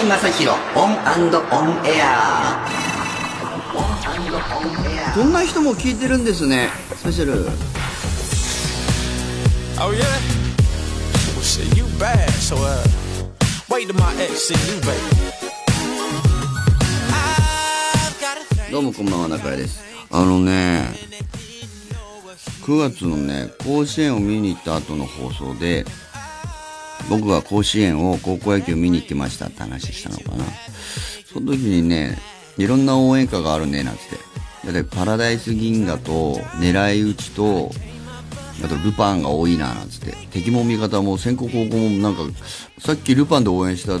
井正広 On On Air こんな人も聞いてるんですねスペシャル Oh yeah? Well shit, you bad, so uh wait till my ex see you, baby. どうもこんばんは中居ですあのね9月のね甲子園を見に行った後の放送で僕が甲子園を高校野球見に行きましたって話したのかな。その時にねいろんな応援歌があるねなんつって。だってパラダイス銀河と狙い撃ちとあとルパンが多いななんつって。敵も味方も先攻後攻もなんかさっきルパンで応援したっ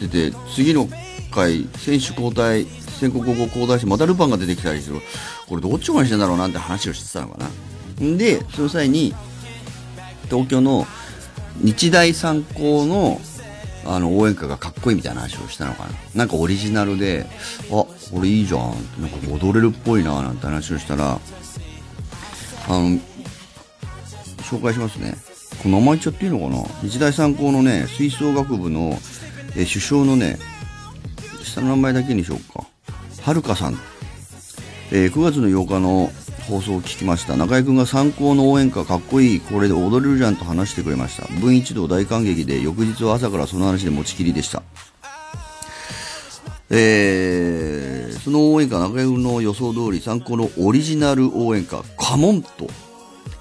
てて次の回選手交代先攻後攻交代してまたルパンが出てきたりする。これどっち応援してんだろうなんて話をしてたのかな。んでその際に東京の日大三高のあの応援歌がかっこいいみたいな話をしたのかななんかオリジナルであこれいいじゃんなんか踊れるっぽいななんて話をしたらあの紹介しますね。この名前言っちゃっていいのかな？日大三高のね、吹奏楽部の、え首相のね、下の名前だけにしようか。はるかさん。えー9月の8日の放送を聞きました。中居君が三高の応援歌かっこいい、これで踊れるじゃんと話してくれました。分一同大感激で、翌日は朝からその話で持ちきりでした。えー、その応援歌、中居君の予想通り、三高のオリジナル応援歌、カモンと、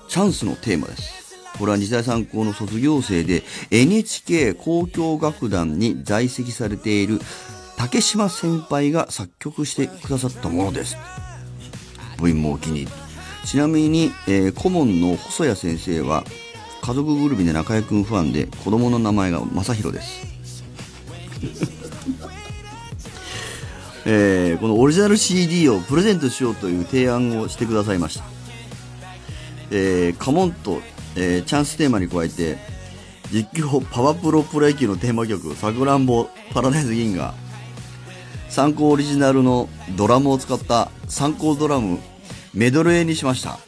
チャンスのテーマです。これは日大三高の卒業生で NHK 交響楽団に在籍されている竹島先輩が作曲してくださったものです。部員もお気に入り。ちなみに、えー顧問の細谷先生は家族ぐるみで中居君ファンで子供の名前が正宏です。えーこのオリジナル CD をプレゼントしようという提案をしてくださいました。えーカモンと、えーチャンステーマに加えて実況パワプロプロ野球のテーマ曲「さくらんぼパラダイス銀河」参考オリジナルのドラムを使った参考ドラムメドレーにしました。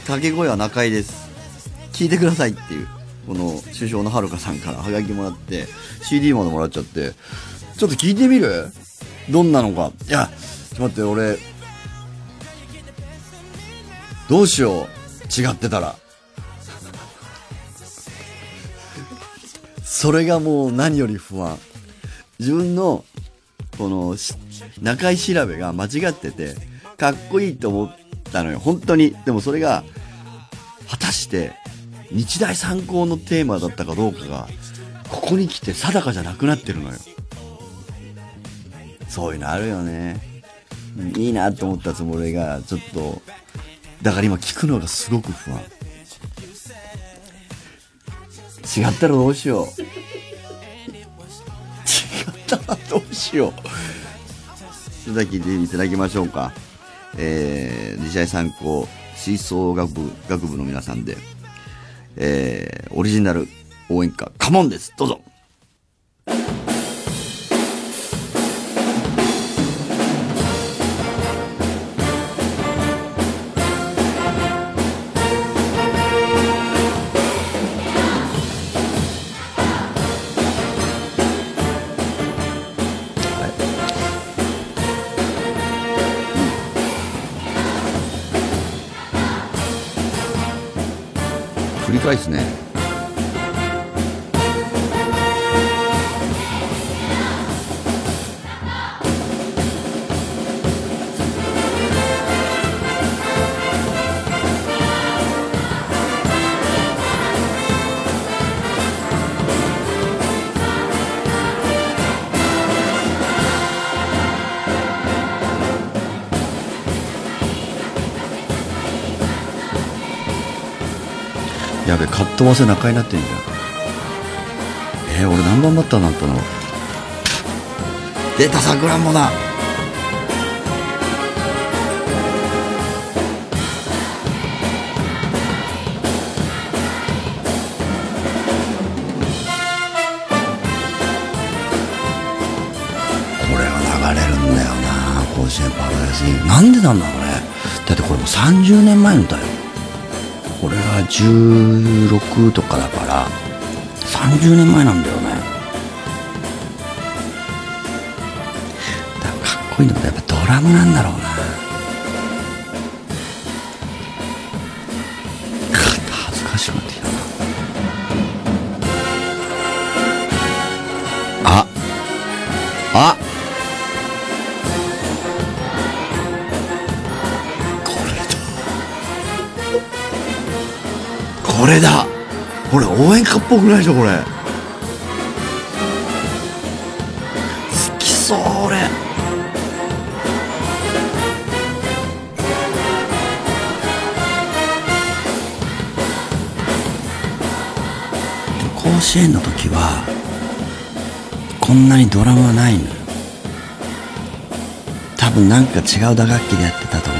掛け声は中井です。聞いてくださいっていうこの首相のはるかさんからハガキもらって CD までもらっちゃって。ちょっと聞いてみる？どんなのか。いやちょっと待って俺どうしよう。違ってたら。それがもう何より不安。自分のこの中居調べが間違っててかっこいいと思ったのよ。本当に。でもそれが果たして日大三高のテーマだったかどうかがここに来て定かじゃなくなってるのよ。そういうのあるよね。いいなと思ったつもりがちょっとだから今聞くのがすごく不安。違ったらどうしよう。た どうしよう。それだけでいただきましょうか。えー、日大三高吹奏楽部学部の皆さんでえー、オリジナル応援歌カモンです。どうぞ。やべカットわせ中になってんじゃん。えー、俺何番バッターになったの？出たさくらんぼだこれが流れるんだよな甲子園パラダイスに。なんでなんだろうね。だってこれもう30年前の歌よ。が16とかだから30年前なんだよね。だかっこいいのってやっぱドラムなんだろうな。肩恥ずかしくなってぽくないでしょこれ。好きそう俺。甲子園の時はこんなにドラムはないのよ。多分なんか違う打楽器でやってたと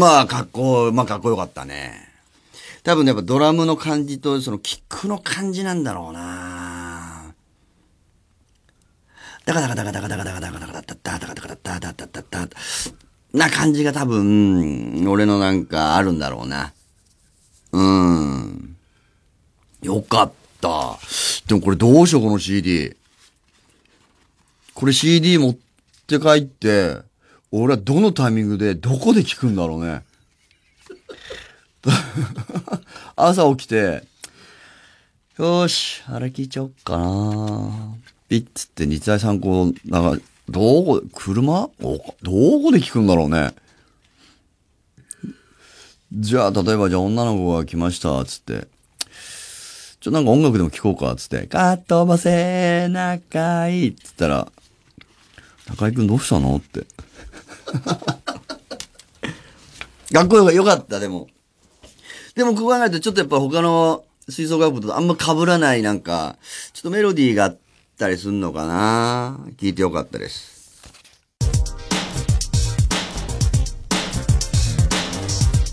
まあかっこまあかっこよかったね多分やっぱドラムの感じとそのキックの感じなんだろうなダカダカダカダカダカダカダカダカダカダカダカダカダカダカダカダカな感じが多分俺のなんかあるんだろうなうんよかった。でもこれどうしよう、この CD。これ CD 持って帰って、俺はどのタイミングで、どこで聞くんだろうね。朝起きて、よし、あれ聞いちゃおっかなピッつって日大参考、なんか、どこ、車？おどこで聞くんだろうね。じゃあ、例えば、じゃあ女の子が来ました、つって。ちょ、なんか音楽でも聴こうか、つって。かっ飛ばせ、仲いい、つったら、中居くんどうしたの？って。かっこよかった、でも。でも、こう考えると、ちょっとやっぱ他の吹奏楽部とあんま被らない、なんか、ちょっとメロディーがあったりすんのかな聞いてよかったです。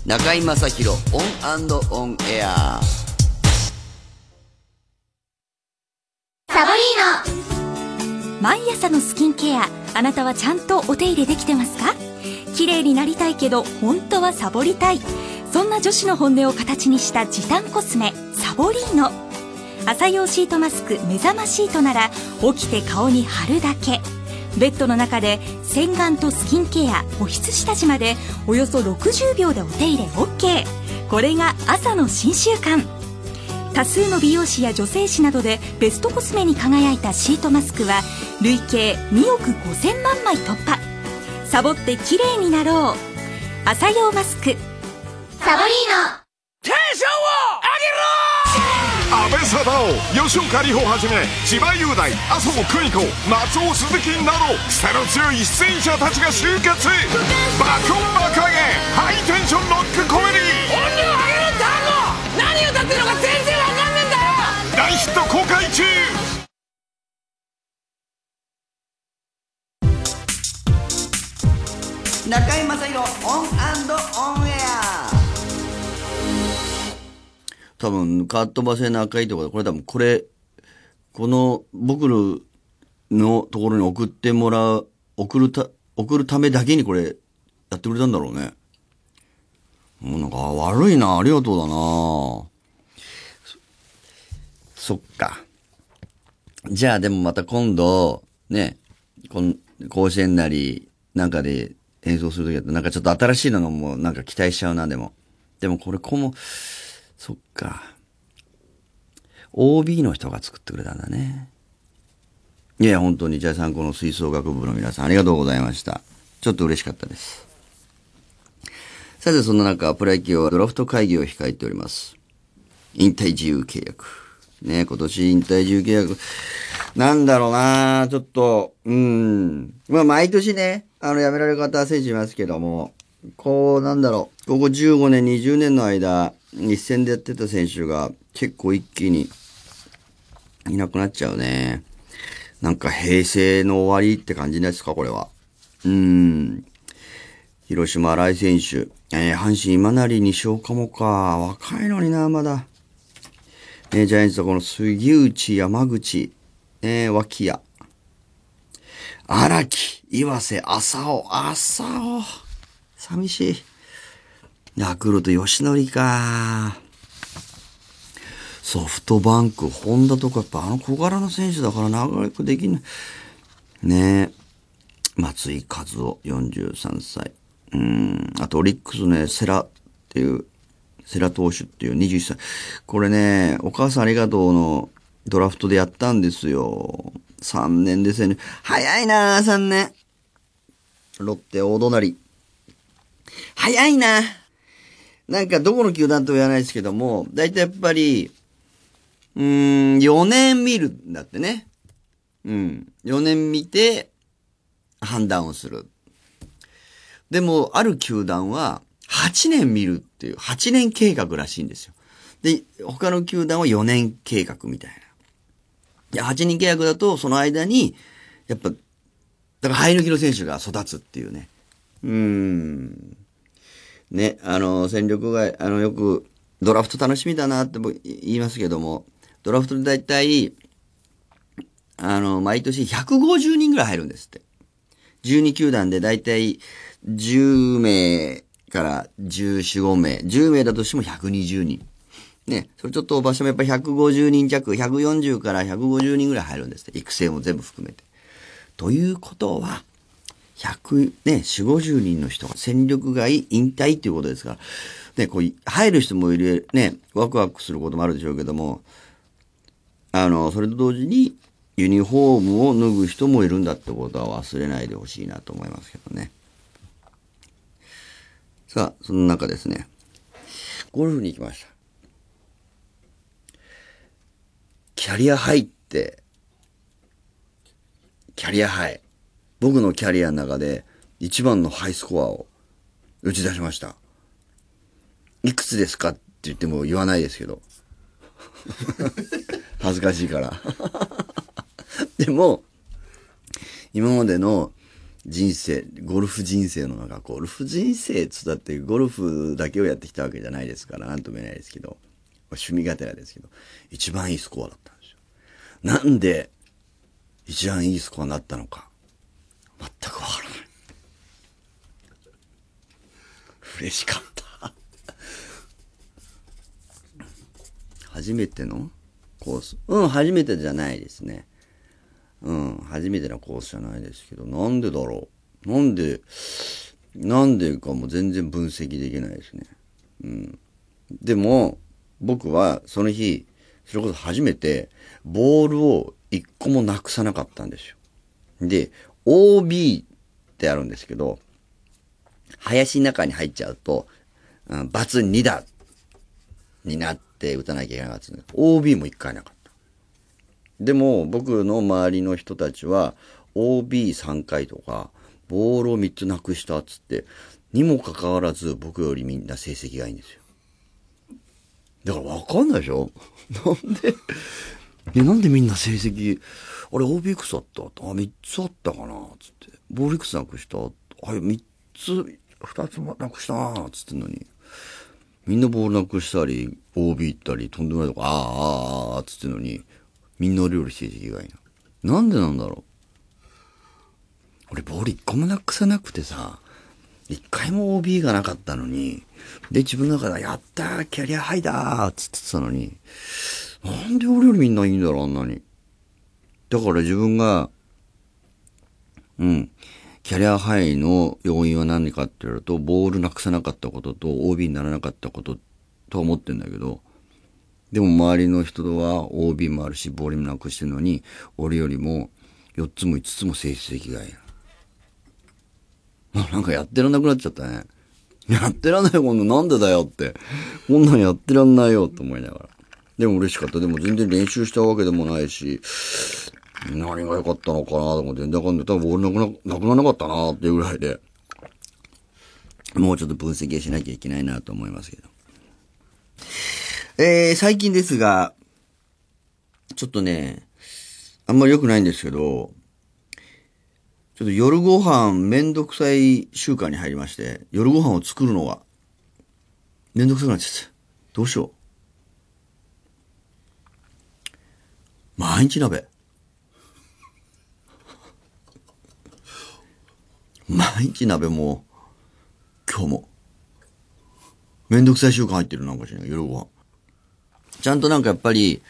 中居正広 On On Airサボリーノ毎朝のスキンケアあなたはちゃんとお手入れできてますか？綺麗になりたいけど本当はサボりたい。そんな女子の本音を形にした時短コスメサボリーノ。朝用シートマスク目覚まシートなら起きて顔に貼るだけ。ベッドの中で洗顔とスキンケア保湿下地までおよそ60秒でお手入れ OK これが朝の新習慣。多数の美容師や女性誌などでベストコスメに輝いたシートマスクは累計2億5000万枚突破。サボって綺麗になろう。朝用マスク。サボリーノ。テンションを上げろ！安倍貞夫吉岡里帆はじめ千葉雄大麻生久美子松尾鈴木など癖の強い出演者たちが集結。爆音爆上げハイテンションロックコメディ。音量上げ何歌ってるのかヒット公開中中居正広オンオンエア多分、カットバセの赤いところ、これ多分、これ、この、僕ののところに送ってもらう、送るた、送るためだけにこれ、やってくれたんだろうね。もうなんか、悪いな、ありがとうだなそっか。じゃあでもまた今度、ね、こん甲子園なり、なんかで演奏するときだと、なんかちょっと新しいのもなんか期待しちゃうな、でも。でもこれ、こも、そっか。OB の人が作ってくれたんだね。いや、本当に、じゃあ参考の吹奏楽部の皆さんありがとうございました。ちょっと嬉しかったです。さて、そんな中、プロ野球はドラフト会議を控えております。引退自由契約。ね、今年引退自由契約。なんだろうなちょっと、うん。まあ、毎年ね、あの、辞められる方は選手いますけども、こう、なんだろう、ここ15年、20年の間、一戦でやってた選手が結構一気にいなくなっちゃうね。なんか平成の終わりって感じですか、これは。うん。広島新井選手。えー阪神今成西岡もか。若いのにな、まだ。ね、ジャイアンツはこの杉内、山口、ね、脇谷。荒木、岩瀬、浅尾、浅尾。寂しい。ヤクルト、吉典か。ソフトバンク、ホンダとか、やっぱあの小柄な選手だから長くできない。ねえ。松井和夫、43歳。うん。あと、オリックスね、セラっていう、セラ投手っていう21歳。これね、お母さんありがとうのドラフトでやったんですよ。3年ですよね。早いなあ3年。ロッテ大隣。早いななんかどこの球団とは言わないですけども、だいたいやっぱり、うーん、4年見るんだってね。うん。4年見て、判断をする。でも、ある球団は、8年見るっていう、8年計画らしいんですよ。で、他の球団は4年計画みたいな。で、8人契約だと、その間に、やっぱ、だから、生え抜きの選手が育つっていうね。うーん。ね、あの、戦力外、あの、よく、ドラフト楽しみだなって僕言いますけども、ドラフトで大体、あの、毎年150人ぐらい入るんですって。12球団で大体10名から14、5名。10名だとしても120人。ね、それちょっとオーバーしてもやっぱり150人弱、140から150人ぐらい入るんですって。育成も全部含めて。ということは、100、ね、4、50人の人が戦力外引退っていうことですから、ね、こう、入る人もいる、ね、ワクワクすることもあるでしょうけども、あの、それと同時に、ユニフォームを脱ぐ人もいるんだってことは忘れないでほしいなと思いますけどね。さあ、その中ですね、ゴルフに行きました。キャリアハイって、キャリアハイ。僕のキャリアの中で一番のハイスコアを打ち出しました。いくつですかって言っても言わないですけど。恥ずかしいから。でも、今までの人生、ゴルフ人生の中、ゴルフ人生っつったってゴルフだけをやってきたわけじゃないですから、なんとも言えないですけど、趣味がてらですけど、一番いいスコアだったんですよ。なんで、一番いいスコアになったのか、全くわからない。嬉しかった。初めてのコース？うん、初めてじゃないですね。うん、初めてのコースじゃないですけど、なんでだろう。なんで、なんでかも全然分析できないですね。うん。でも、僕はその日、それこそ初めて、ボールを一個もなくさなかったんですよ。で、OB ってあるんですけど、林の中に入っちゃうと、うん、バツ2だになって打たなきゃいけなかったんです OB も一回なかった。でも、僕の周りの人たちは、OB3 回とか、ボールを3つなくしたっつって、にもかかわらず僕よりみんな成績がいいんですよ。だからわかんないでしょ？なんで、え、なんでみんな成績、あれ OB いくつあった？あ、3つあったかなつって。ボールいくつなくした？あれ、3つ、2つもなくしたなつってんのに。みんなボールなくしたり、OB 行ったり、とんでもないとこ、ああ、ああ、ああ、つってんのに、みんな俺より成績がいいな。なんでなんだろう。俺ボール一個もなくさなくてさ、一回も OB がなかったのに、で、自分の中で、やったーキャリアハイだーっつってたのに、なんで俺よりみんないいんだろう、あんなに。だから自分が、うん、キャリアハイの要因は何かって言われると、ボールなくさなかったことと、OB にならなかったことと思ってんだけど、でも周りの人とは OB もあるし、ボリュールもなくしてるのに、俺よりも4つも5つも成績がいい。もうなんかやってらんなくなっちゃったね。やってらんないよ、こんななんでだよって。こんなんやってらんないよ、と思いながら。でも嬉しかった。でも全然練習したわけでもないし、何が良かったのかなと思って、全然わかんない。多分ボールなくな、なくならなかったなっていうぐらいで、もうちょっと分析しなきゃいけないなと思いますけど。えー、最近ですが、ちょっとね、あんまり良くないんですけど、ちょっと夜ご飯めんどくさい習慣に入りまして、夜ご飯を作るのが、めんどくさくなっちゃった。どうしよう。毎日鍋。毎日鍋も、今日も。めんどくさい習慣入ってるなんかしない夜ご飯。ちゃんとなんかやっぱり、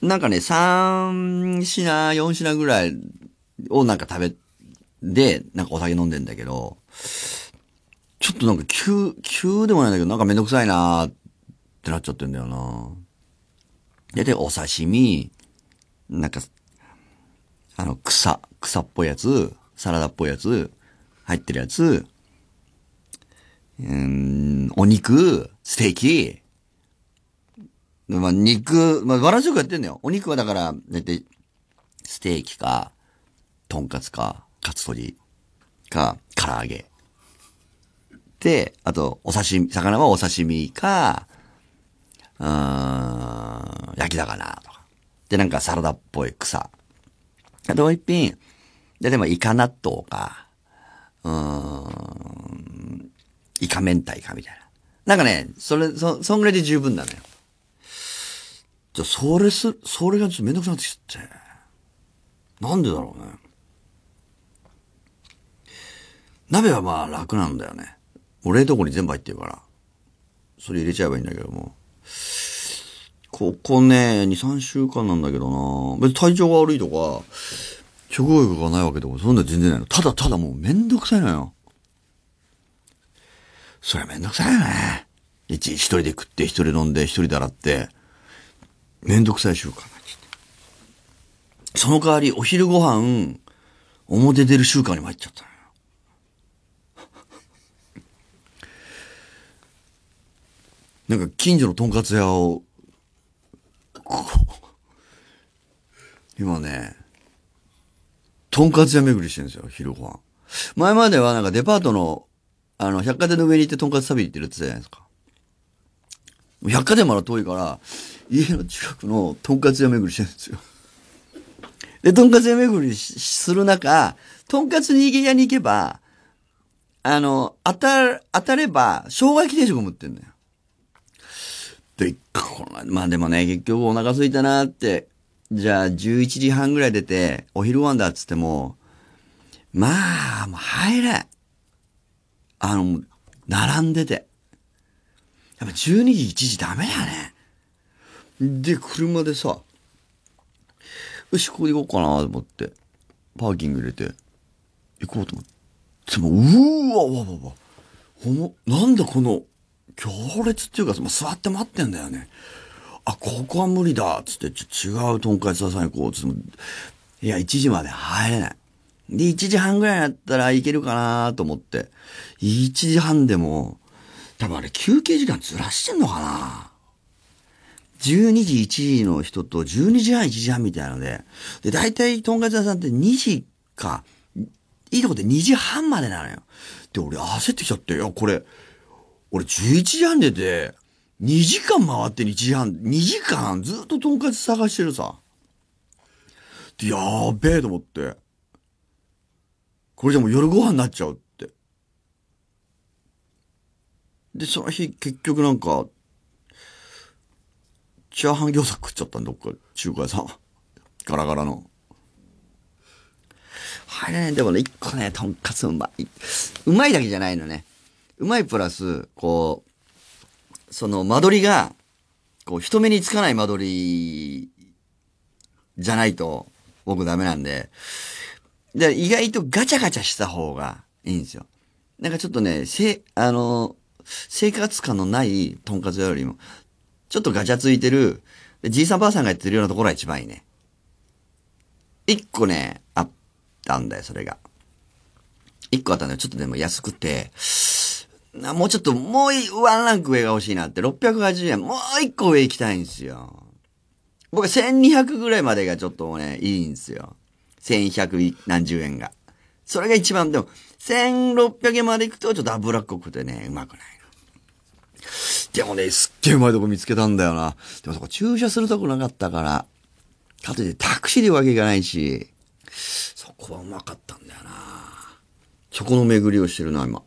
なんかね、3品、4品ぐらいをなんか食べ、で、なんかお酒飲んでんだけど、ちょっとなんか急、急でもないんだけど、なんかめんどくさいなーってなっちゃってんだよな。で、で、お刺身、なんか、あの、草、草っぽいやつ、サラダっぽいやつ、入ってるやつ、うん、お肉、ステーキ、まあ、肉、まあ、バランスよくやってんだよ。お肉はだから、だいたい、ステーキか、とんかつか、カツ取りか、唐揚げ。で、あと、お刺身、魚はお刺身か、うーん、焼き魚とか。で、なんかサラダっぽい草。あともう一品、で、でもイカ納豆か、うーん、イカ明太かみたいな。なんかね、それ、そ、そんぐらいで十分なのよ。じゃ、それす、それがちょっとめんどくさくなってきちゃって。なんでだろうね。鍋はまあ楽なんだよね。もう冷凍庫に全部入ってるから。それ入れちゃえばいいんだけども。ここね、2、3週間なんだけどな別に体調が悪いとか、食欲がないわけとか、そんな全然ないの。ただただもうめんどくさいのよ。それめんどくさいよね。一、一人で食って、一人飲んで、一人で洗って、めんどくさい習慣になって。その代わり、お昼ご飯、表出る習慣にも入っちゃったのよ。なんか近所のとんかつ屋を、今ね、とんかつ屋巡りしてるんですよ、昼ご飯。前まではなんかデパートの、あの、百貨店の上に行ってとんかつ食べに行ってるって言ってたじゃないですか。百貨店まだ遠いから、家の近くのとんかつ屋巡りしてるんですよ。で、とんかつ屋巡りする中、とんかつに屋に行けば、あの、当た、当たれば、生姜焼き定食も売ってんだよ。で、このまあでもね、結局お腹空いたなって、じゃあ11時半ぐらい出て、お昼ワンだっつっても、まあ、もう入れ。あの、並んでて。やっぱ12時、1時ダメだね。で、車でさ、よし、ここ行こうかなと思って、パーキング入れて、行こうと思って。でも、うーわ、わわわ。ほも、なんだこの、行列っていうか、座って待ってんだよね。あ、ここは無理だっつって、ちょ違うとんかつ屋さん行こうつって、いや、1時まで入れない。で、1時半ぐらいだったらいけるかなと思って、1時半でも、多分あれ休憩時間ずらしてんのかな12時、1時の人と12時半、1時半みたいなので、で、大体とんかつ屋さんって2時か、いいとこで2時半までなのよ。で、俺焦ってきちゃって、いや、これ、俺11時半出て、2時間回って1時半、2時間ずっととんかつ探してるさ。で、やーべえと思って。これじゃもう夜ご飯になっちゃうって。で、その日結局なんか、チャーハン餃子食っちゃったんどっか中華屋さん。ガラガラの。はいね、でもね、一個ね、とんかつうまい。うまいだけじゃないのね。うまいプラス、こう、その間取りが、こう人目につかない間取りじゃないと僕ダメなんで、で意外とガチャガチャした方がいいんですよ。なんかちょっとね、せ、あの、生活感のないとんかつよりも、ちょっとガチャついてる、じいさんばあさんがやってるようなところが一番いいね。一個ね、あったんだよ、それが。一個あったんだよ。ちょっとでも安くて、もうちょっと、もうワンランク上が欲しいなって、680円、もう一個上行きたいんですよ。僕は1200ぐらいまでがちょっとね、いいんですよ。1100何十円が。それが一番、でも、1600円まで行くとちょっと脂っこくてね、うまくない。でもね、すっげえうまいとこ見つけたんだよな。でもそこ駐車するとこなかったから、かといってタクシーで行くわけいかないし、そこはうまかったんだよな。そこの巡りをしてるな、今。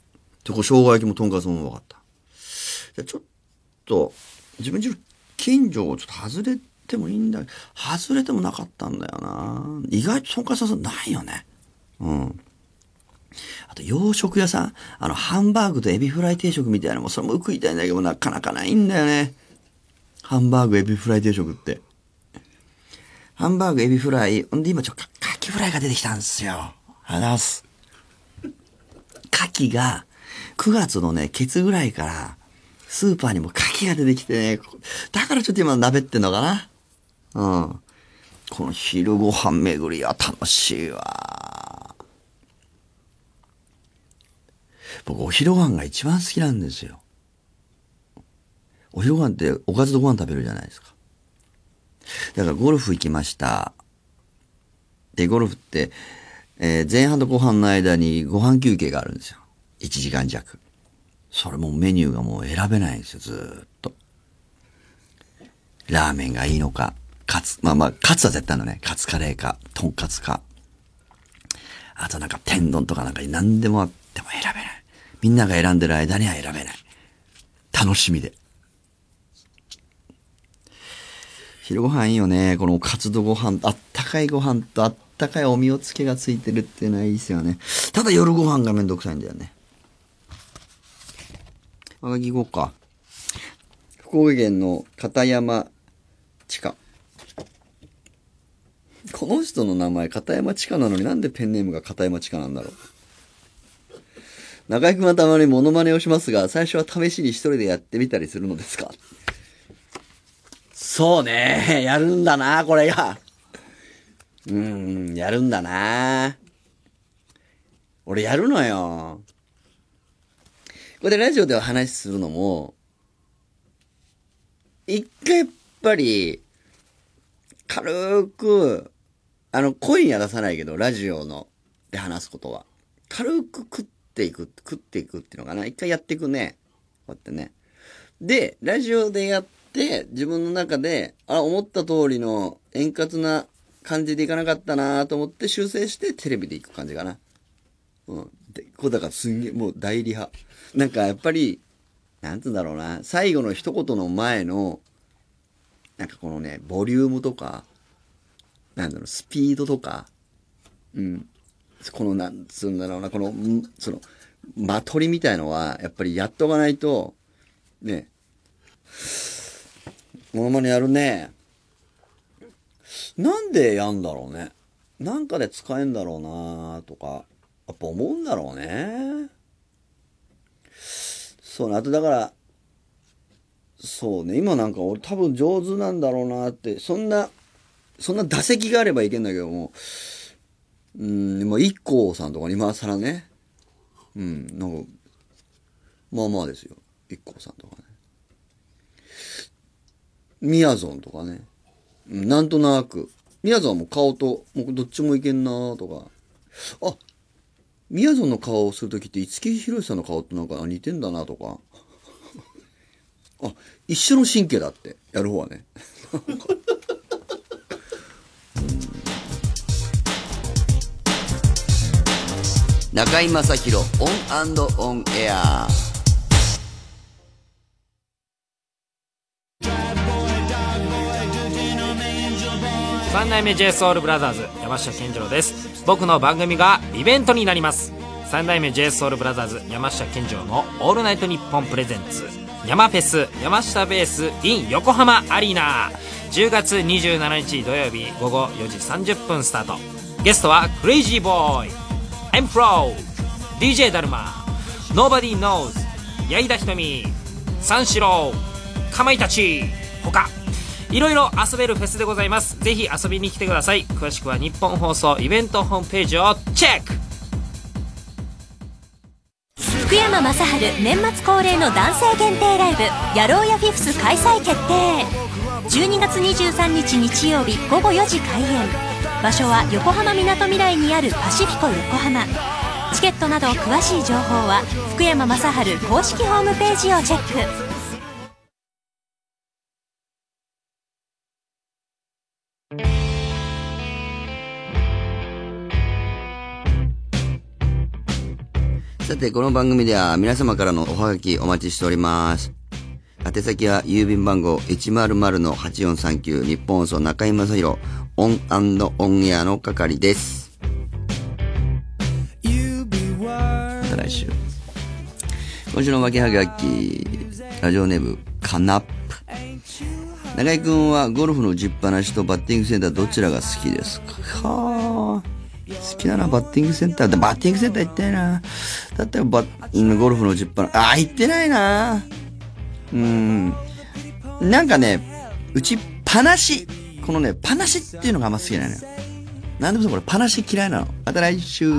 そこ、生姜焼きもとんかつもうまかった。じゃちょっと、自分ちの近所をちょっと外れてもいいんだけど、外れてもなかったんだよな。意外ととんかつ屋さんないよね。うん。あと、洋食屋さんあの、ハンバーグとエビフライ定食みたいなのも、それも食いたいんだけど、なかなかないんだよね。ハンバーグ、エビフライ定食って。ハンバーグ、エビフライ、ほんで今ちょ、か、カキフライが出てきたんですよ。ありがとうございます。カキが、9月のね、ケツぐらいから、スーパーにもカキが出てきてね、だからちょっと今鍋ってんのかな。うん。この昼ご飯巡りは楽しいわ。僕、お昼ご飯が一番好きなんですよ。お昼ご飯っておかずとご飯食べるじゃないですか。だからゴルフ行きました。で、ゴルフって、えー前半と後半の間にご飯休憩があるんですよ。1時間弱。それもメニューがもう選べないんですよ、ずっと。ラーメンがいいのか、カツ、まあまあ、カツは絶対のね。カツカレーか、トンカツか。あとなんか天丼とかなんか何でもあっても選べない。みんなが選んでる間には選べない。楽しみで。昼ご飯いいよね。このカツとご飯、あったかいご飯とあったかいおみおつけがついてるっていうのはいいですよね。ただ夜ご飯がめんどくさいんだよね。あがき行こうか。福岡県の片山地下。この人の名前片山地下なのになんでペンネームが片山地下なんだろう。中居君はたまにモノマネをしますが、最初は試しに一人でやってみたりするのですか？そうね。やるんだな、これが。うん、やるんだな。俺やるのよ。これでラジオでは話しするのも、一回やっぱり、軽く、あの、声には出さないけど、ラジオの、で話すことは。軽く食っていく、食っていくっていうのかな。一回やっていくね。こうやってね。で、ラジオでやって、自分の中で、あ、思った通りの円滑な感じでいかなかったなと思って修正してテレビで行く感じかな。うん。で、こうだからすんげえ、もう代理派。なんかやっぱり、なんつうんだろうな、最後の一言の前の、なんかこのね、ボリュームとか、なんだろう、スピードとか、うん。この、なんつうんだろうな、この、その、間取りみたいのは、やっぱりやっとかないと、ね、モノマネやるね。なんでやんだろうね。なんかで使えんだろうなとか、やっぱ思うんだろうね。そうね、あとだから、そうね、今なんか俺多分上手なんだろうなって、そんな、そんな打席があればいけんだけども、うん、まあ、一 k さんとかに今更ね、うん、なんか、まあまあですよ。一 k さんとかね。みやぞんとかね。うんなんとなく。みやぞんはも顔と、もうどっちもいけんなとか。あ、みやぞんの顔をするときって、五木ひろしさんの顔となんか似てんだなとか。あ、一緒の神経だって、やる方はね。中居正広 On On Air 三代目 j s o u l b r o t h e r s 山下健二郎です。僕の番組がイベントになります。三代目 j s o u l b r o t h e r s 山下健二郎の「オールナイトニッポンプレゼンツ。山フェス山下ベース in 横浜アリーナ」10月27日土曜日午後4時30分スタート。ゲストはクレイジーボーイ。M Pro DJ だるま。Nobody Knows. 矢井田ひとみ。三四郎。かまいたち。他いろいろ遊べるフェスでございます。ぜひ遊びに来てください。詳しくは日本放送イベントホームページをチェック。福山雅治年末恒例の男性限定ライブ「やろうやフィフス」開催決定。12月23日日曜日午後4時開演。場所は横浜みなとみらいにあるパシフィコ横浜。チケットなど詳しい情報は福山雅治公式ホームページをチェック。さて、この番組では皆様からのおはがきお待ちしております。宛先は郵便番号100-8439ニッポン放送中居正広。 On On Air の係です。また来週。今週の負けはがき、ラジオネーム、カナップ。中居君はゴルフの打ちっぱなしとバッティングセンターどちらが好きですか？はあ。好きだな、バッティングセンター。でバッティングセンター行ってないな。だったらバッ、ゴルフの打ちっぱなし、あ、行ってないな。うん。なんかね、打ちっぱなし。このね、パナシっていうのがあんま好きなのよ。なんでもそう、これパナシ嫌いなの。また来週。